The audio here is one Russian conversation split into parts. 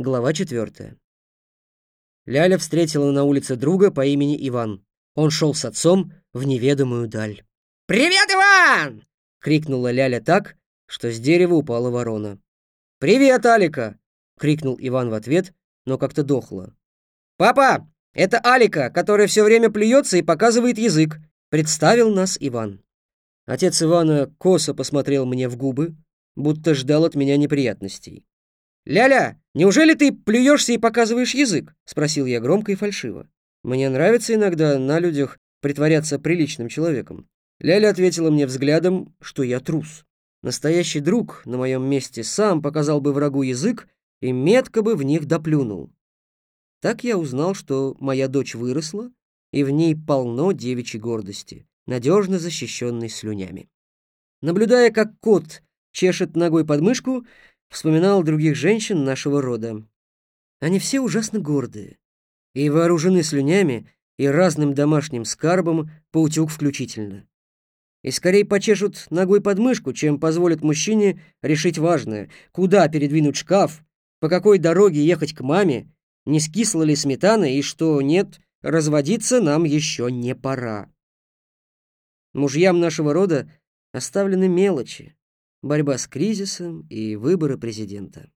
Глава четвертая. Ляля встретила на улице друга по имени Иван. Он шел с отцом в неведомую даль. «Привет, Иван!» — крикнула Ляля так, что с дерева упала ворона. «Привет, Алика!» — крикнул Иван в ответ, но как-то дохло. «Папа, это Алика, которая все время плюется и показывает язык», — представил нас Иван. Отец Ивана косо посмотрел мне в губы, будто ждал от меня неприятностей. «Ляля, неужели ты плюешься и показываешь язык?» — спросил я громко и фальшиво. Мне нравится иногда на людях притворяться приличным человеком. Ляля ответила мне взглядом, что я трус. Настоящий друг на моем месте сам показал бы врагу язык и метко бы в них доплюнул. Так я узнал, что моя дочь выросла, и в ней полно девичьей гордости, надежно защищенной слюнями. Наблюдая, как кот чешет ногой подмышку, вспоминал других женщин нашего рода. Они все ужасно гордые и вооружены слюнями и разным домашним скарбом, паутюк включительно. И скорее почешут ногой подмышку, чем позволят мужчине решить важное, куда передвинуть шкаф, по какой дороге ехать к маме, не скисла ли сметана и что нет, разводиться нам еще не пора. Мужьям нашего рода оставлены мелочи, борьба с кризисом и выборы президента.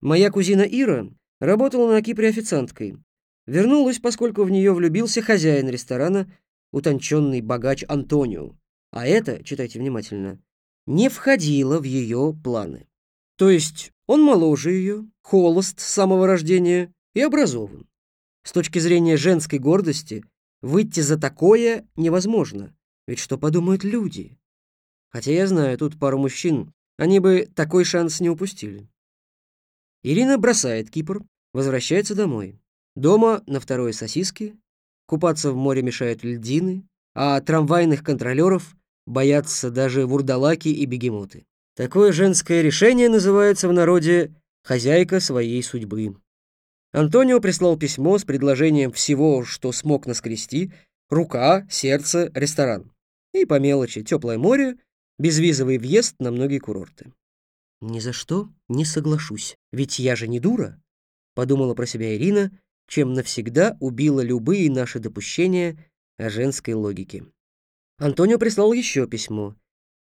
Моя кузина Ира работала на Кипре официанткой. Вернулась, поскольку в нее влюбился хозяин ресторана, утонченный богач Антонио. А это, читайте внимательно, не входило в ее планы. То есть он моложе ее, холост с самого рождения и образован. С точки зрения женской гордости выйти за такое невозможно. Ведь что подумают люди? Хотя я знаю тут пару мужчин, они бы такой шанс не упустили. Ирина бросает Кипр, возвращается домой. Дома на второй сосиски, купаться в море мешают льдины, а трамвайных контролеров боятся даже вурдалаки и бегемоты. Такое женское решение называется в народе «хозяйка своей судьбы». Антонио прислал письмо с предложением всего, что смог наскрести, рука, сердце, ресторан. И по мелочи теплое море безвизовый въезд на многие курорты. «Ни за что не соглашусь, ведь я же не дура», — подумала про себя Ирина, чем навсегда убила любые наши допущения о женской логике. Антонио прислал еще письмо.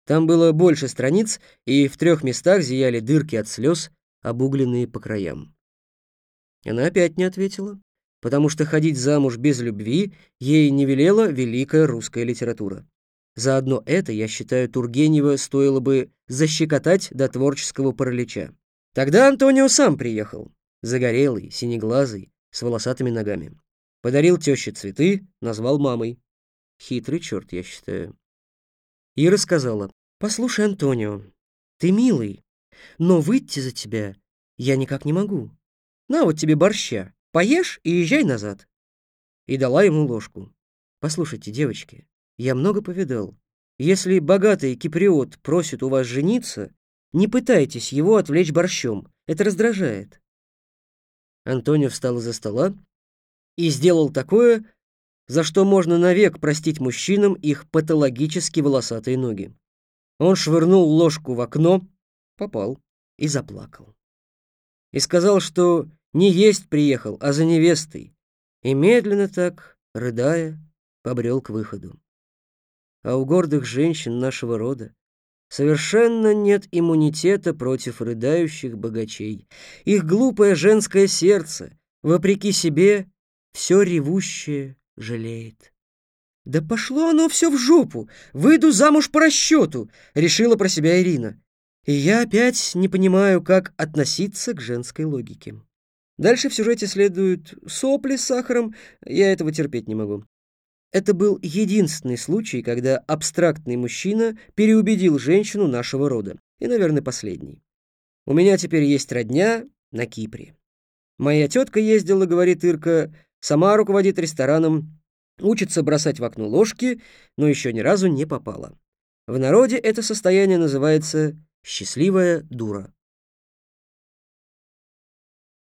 Там было больше страниц, и в трех местах зияли дырки от слез, обугленные по краям. Она опять не ответила, потому что ходить замуж без любви ей не велела великая русская литература. Заодно это, я считаю, Тургенева стоило бы защекотать до творческого паралича. Тогда Антонио сам приехал, загорелый, синеглазый, с волосатыми ногами. Подарил теще цветы, назвал мамой. Хитрый черт, я считаю. Ира сказала, «Послушай, Антонио, ты милый, но выйти за тебя я никак не могу. На вот тебе борща, поешь и езжай назад». И дала ему ложку. «Послушайте, девочки, я много повидал. Если богатый киприот просит у вас жениться, не пытайтесь его отвлечь борщом. Это раздражает. Антонио встал из-за стола и сделал такое, за что можно навек простить мужчинам их патологически волосатые ноги. Он швырнул ложку в окно, попал и заплакал. И сказал, что не есть приехал, а за невестой, и медленно так, рыдая, побрел к выходу а у гордых женщин нашего рода совершенно нет иммунитета против рыдающих богачей. Их глупое женское сердце, вопреки себе, все ревущее жалеет. «Да пошло оно все в жопу! Выйду замуж по расчету!» — решила про себя Ирина. И я опять не понимаю, как относиться к женской логике. Дальше в сюжете следуют сопли с сахаром, я этого терпеть не могу. Это был единственный случай, когда абстрактный мужчина переубедил женщину нашего рода. И, наверное, последний. У меня теперь есть родня на Кипре. Моя тетка ездила, говорит Ирка, сама руководит рестораном, учится бросать в окно ложки, но еще ни разу не попала. В народе это состояние называется «счастливая дура».